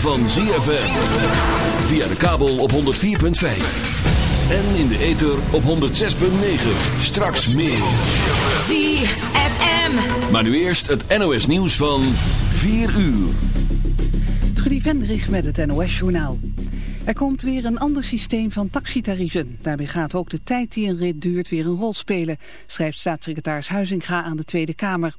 van ZFM. Via de kabel op 104.5. En in de ether op 106.9. Straks meer. ZFM. Maar nu eerst het NOS nieuws van 4 uur. Trudy Vendrich met het NOS-journaal. Er komt weer een ander systeem van taxitarieven. Daarbij gaat ook de tijd die een rit duurt weer een rol spelen, schrijft staatssecretaris Huizinga aan de Tweede Kamer.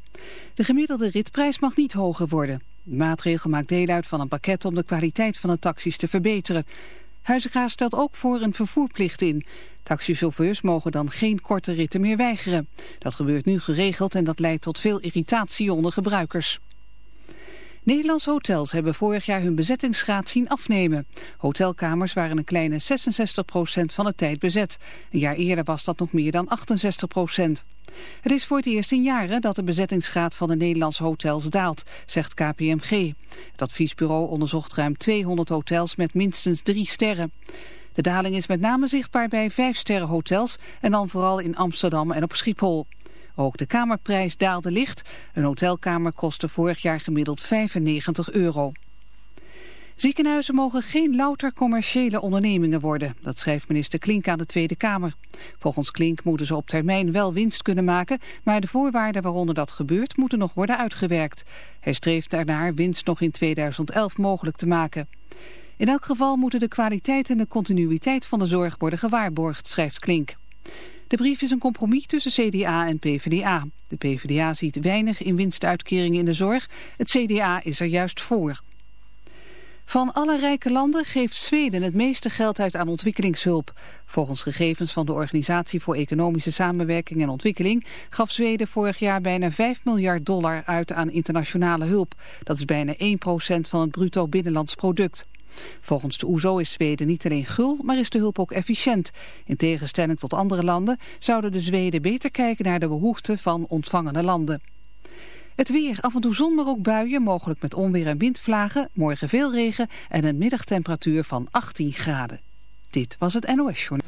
De gemiddelde ritprijs mag niet hoger worden. De maatregel maakt deel uit van een pakket om de kwaliteit van de taxis te verbeteren. Huizinga stelt ook voor een vervoerplicht in. Taxichauffeurs mogen dan geen korte ritten meer weigeren. Dat gebeurt nu geregeld en dat leidt tot veel irritatie onder gebruikers. Nederlandse hotels hebben vorig jaar hun bezettingsgraad zien afnemen. Hotelkamers waren een kleine 66% van de tijd bezet. Een jaar eerder was dat nog meer dan 68%. Het is voor het eerst in jaren dat de bezettingsgraad van de Nederlandse hotels daalt, zegt KPMG. Het adviesbureau onderzocht ruim 200 hotels met minstens drie sterren. De daling is met name zichtbaar bij vijf hotels en dan vooral in Amsterdam en op Schiphol. Ook de kamerprijs daalde licht. Een hotelkamer kostte vorig jaar gemiddeld 95 euro. Ziekenhuizen mogen geen louter commerciële ondernemingen worden. Dat schrijft minister Klink aan de Tweede Kamer. Volgens Klink moeten ze op termijn wel winst kunnen maken... maar de voorwaarden waaronder dat gebeurt moeten nog worden uitgewerkt. Hij streeft ernaar winst nog in 2011 mogelijk te maken. In elk geval moeten de kwaliteit en de continuïteit van de zorg worden gewaarborgd, schrijft Klink. De brief is een compromis tussen CDA en PvdA. De PvdA ziet weinig in winstuitkeringen in de zorg. Het CDA is er juist voor. Van alle rijke landen geeft Zweden het meeste geld uit aan ontwikkelingshulp. Volgens gegevens van de Organisatie voor Economische Samenwerking en Ontwikkeling gaf Zweden vorig jaar bijna 5 miljard dollar uit aan internationale hulp. Dat is bijna 1% van het bruto binnenlands product. Volgens de OESO is Zweden niet alleen gul, maar is de hulp ook efficiënt. In tegenstelling tot andere landen zouden de Zweden beter kijken naar de behoeften van ontvangende landen. Het weer, af en toe zon, maar ook buien, mogelijk met onweer en windvlagen. Morgen veel regen en een middagtemperatuur van 18 graden. Dit was het NOS Journal.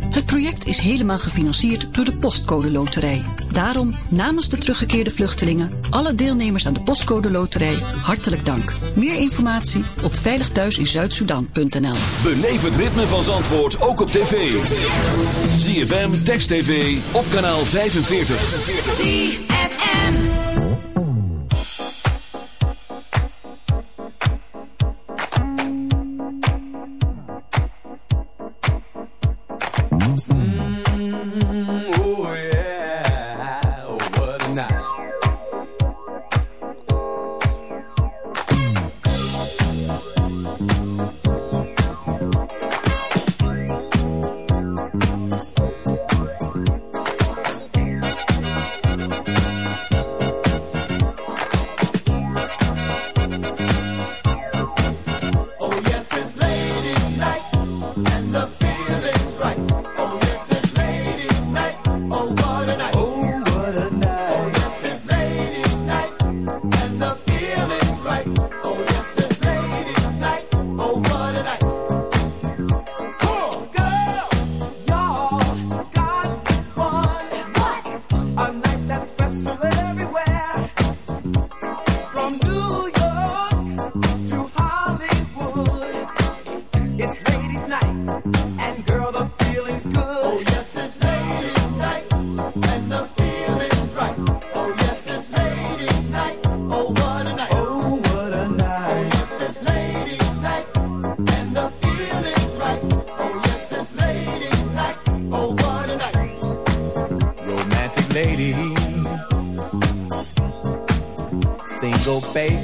Het project is helemaal gefinancierd door de Postcode Loterij. Daarom namens de teruggekeerde vluchtelingen, alle deelnemers aan de Postcode Loterij, hartelijk dank. Meer informatie op veiligthuisinzuidsudan.nl. Beleef het ritme van Zandvoort ook op tv. ZFM Text TV op kanaal 45.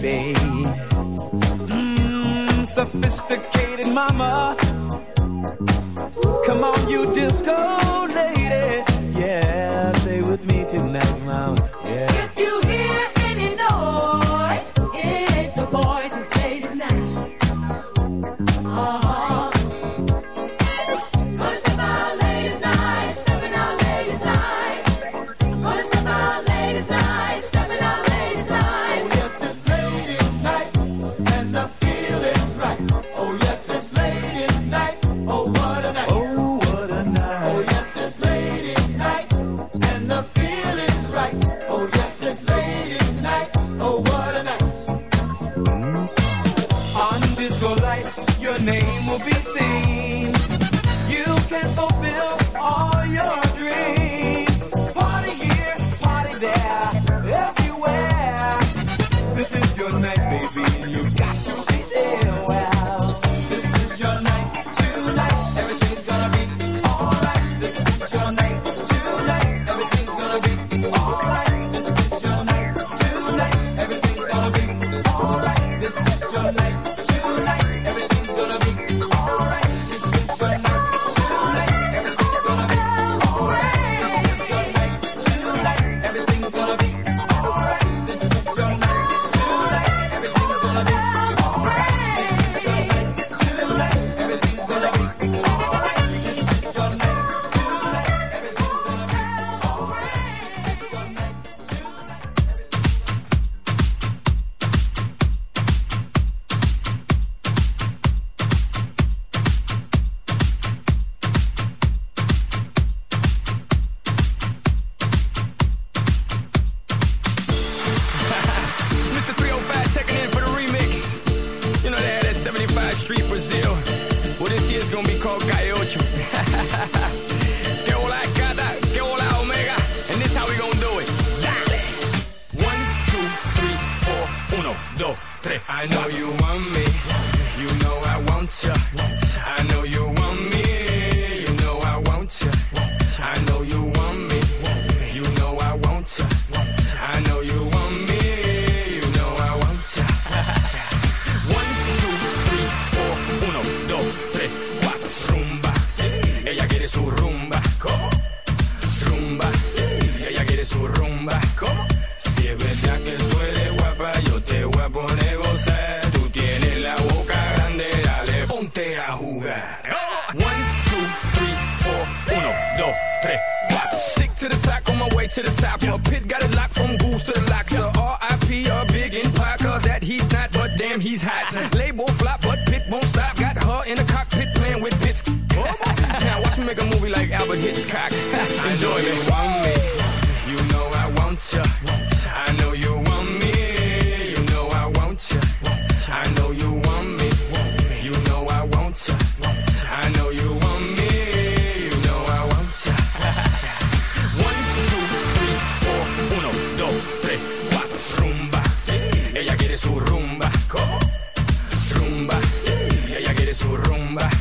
baby. Mmm, sophisticated mama. Come on, you disco.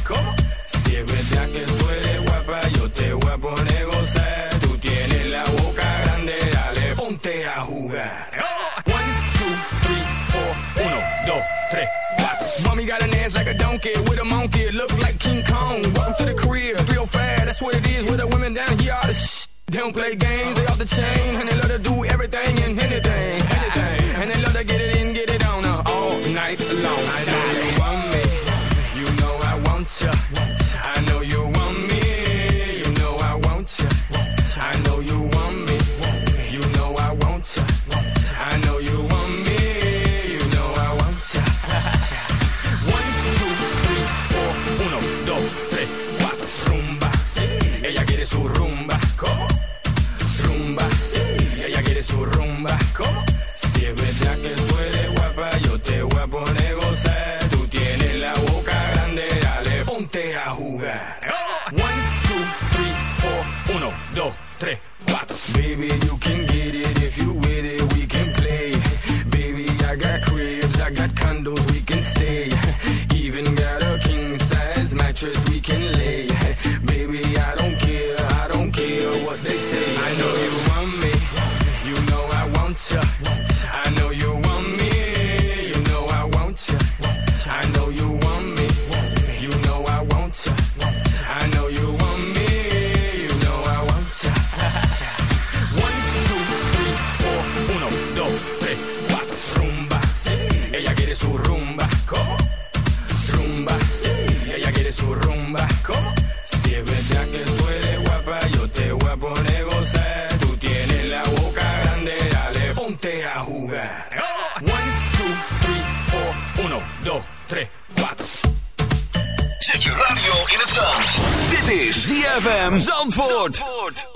¿Cómo? Si es verdad que tú eres guapa, yo te voy a poner a gozar. Tú tienes la boca grande, dale, ponte a jugar. ¡Oh! One, two, three, four. Uno, dos, tres, cuatro. Mommy got an ass like a donkey with a monkey. Look like King Kong. Welcome to the crib. 305, that's what it is with the women down here. All the sh- they don't play games, they off the chain, and ponte a jugar. One, two, three, four, uno, dos, tres, cuatro. Zet je radio in het zand. Dit is ZFM Zandvoort. What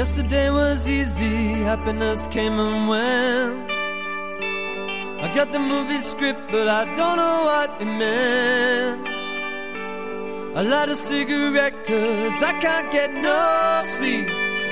Yesterday was easy, happiness came and went. I got the movie script, but I don't know what it meant. A lot of cigarette, cause I can't get no sleep.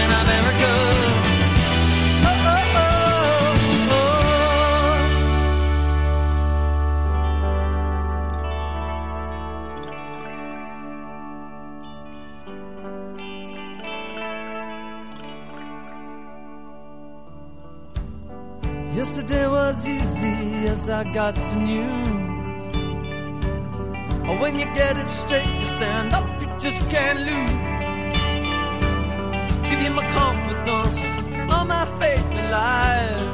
in America. Oh, oh, oh, oh. Yesterday was easy as I got the news. Or when you get it straight, you stand up, you just can't lose. My confidence, all my faith in life.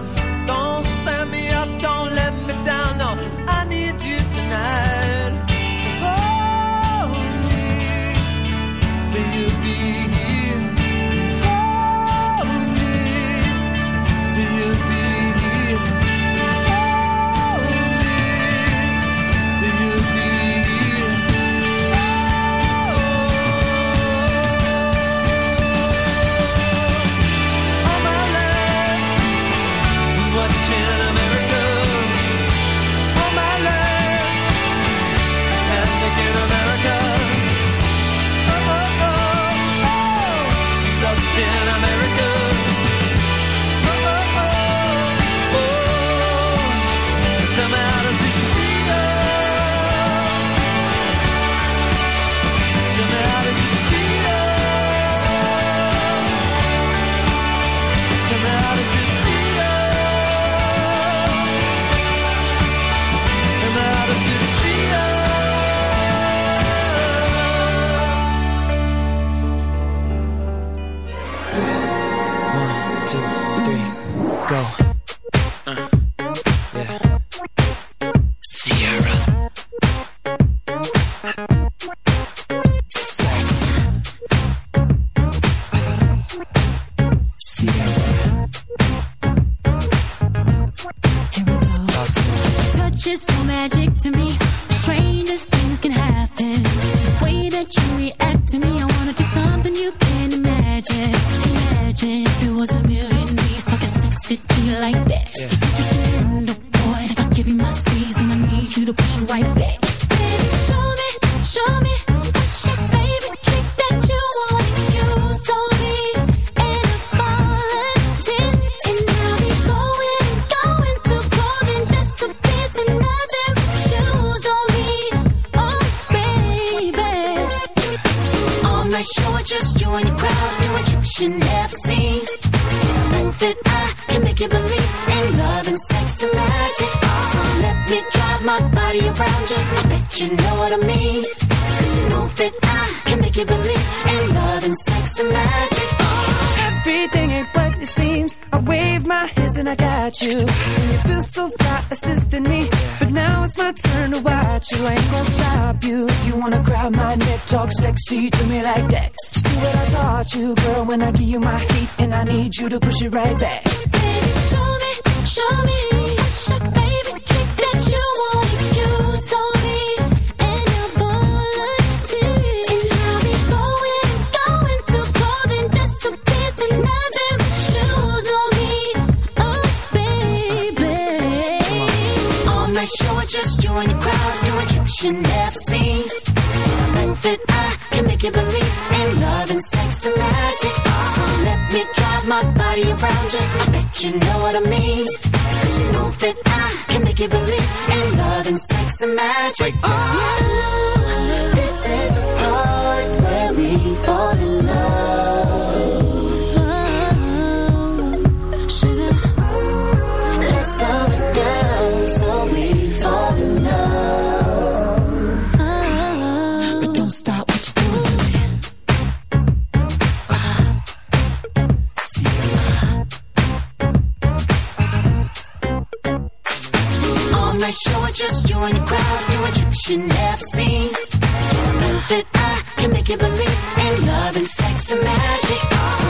go. To push it right back. Baby, show me, show me. Your that you want to use on me? And volunteer. And I'll be going, going disappears and nothing but shoes on me. Oh, baby. All night just you and your crowd doing tricks you never seen. Think that I make you believe in love and sex and magic. So let me drive my body around you. I bet you know what I mean. Cause you know that I can make you believe in love and sex and magic. Oh, this is the part where we fall in love. Night just you and your crowd doing tricks you never seen. You Think that I can make you believe in love and sex and magic. So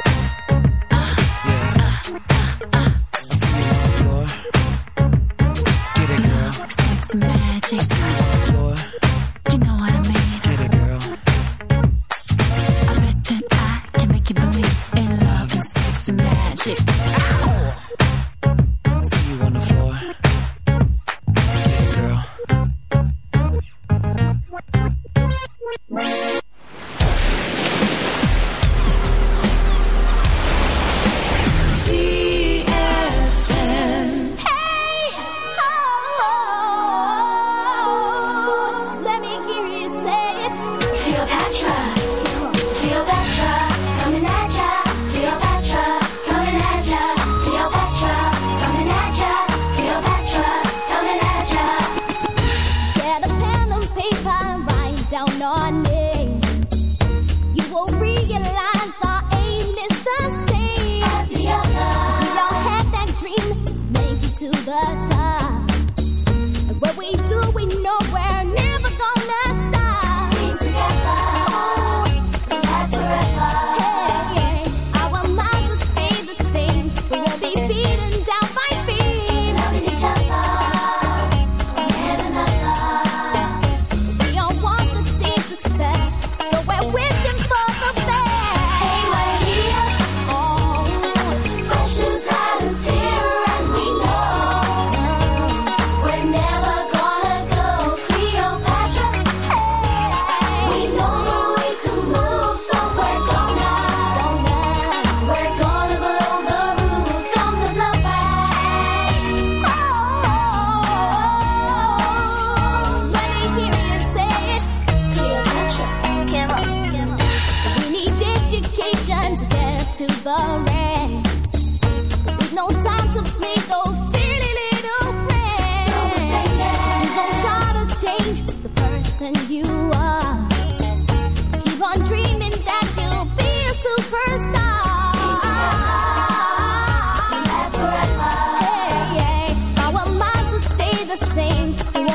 person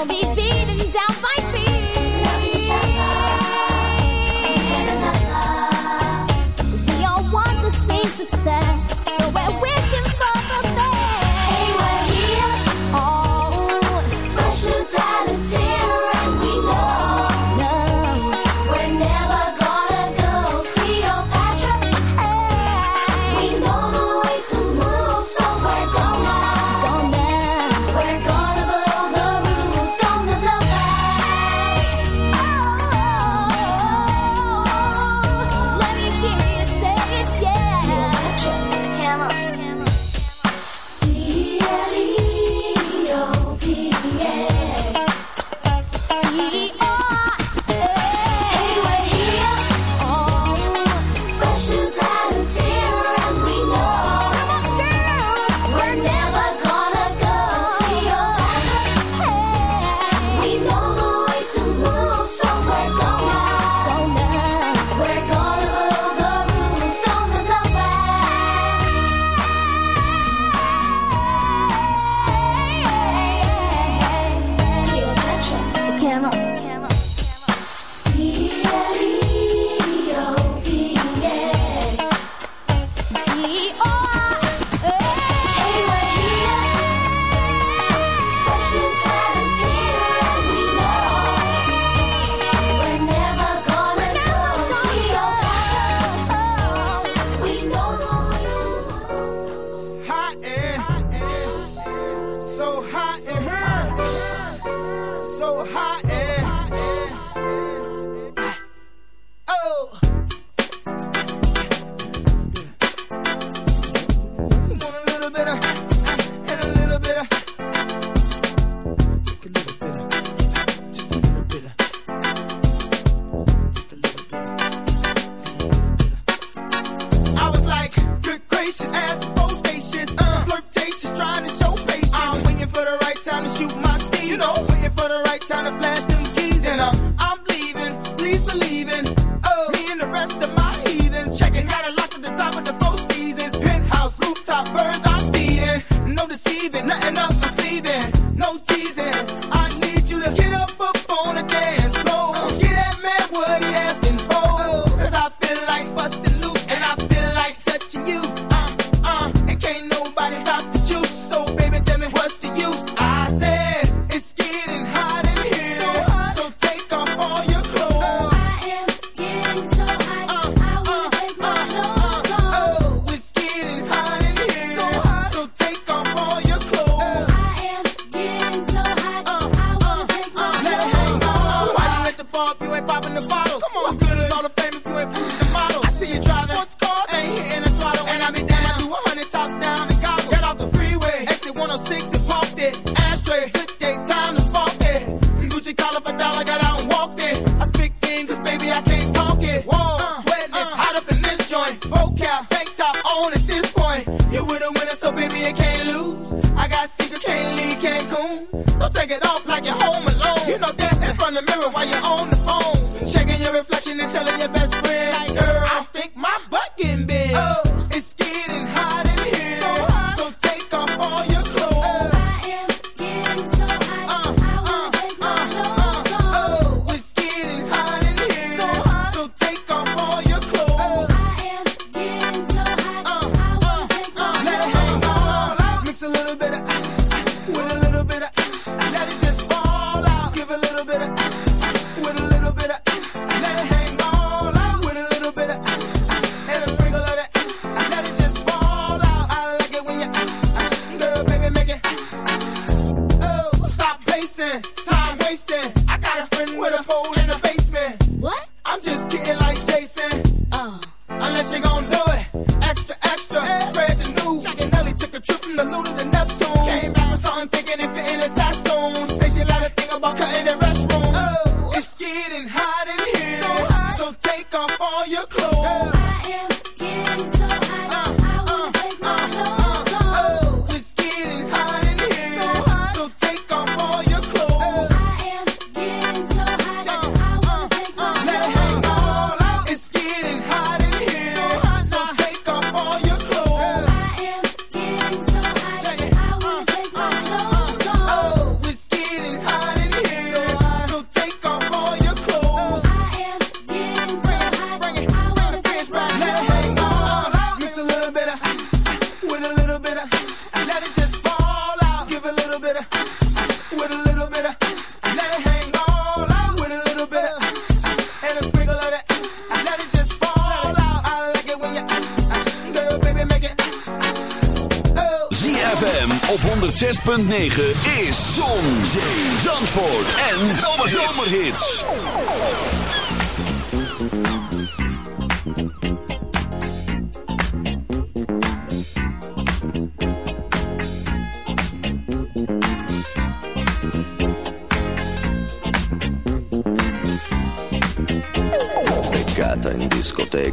same.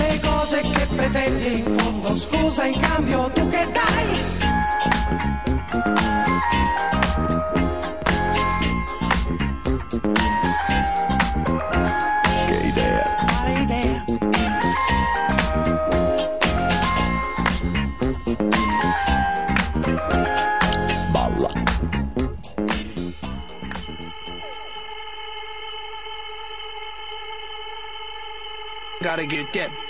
le cose che pretendi in fondo. Scusa in cambio tu che dai? che idea, Quale idea? balla. Gotta get that.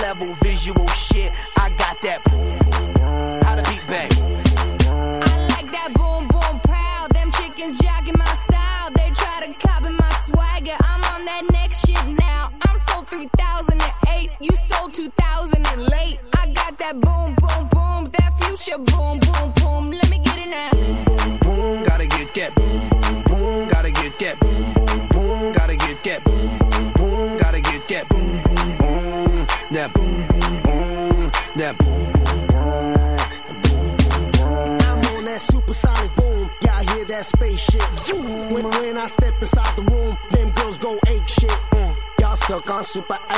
level visual shit.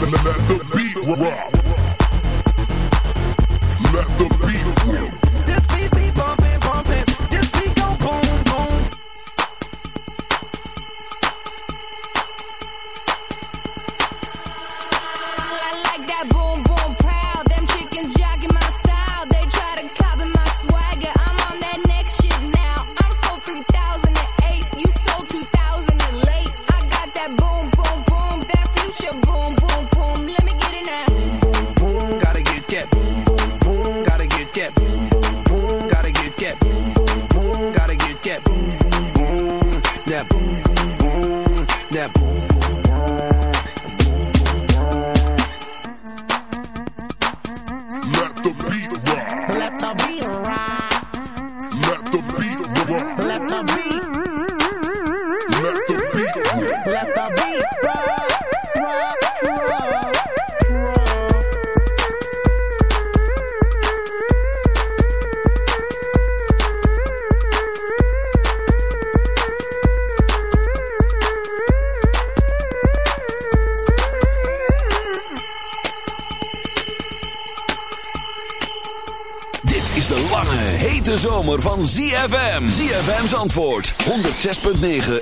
let the beat rock. Let the beat rock. Zandvoort. 106.9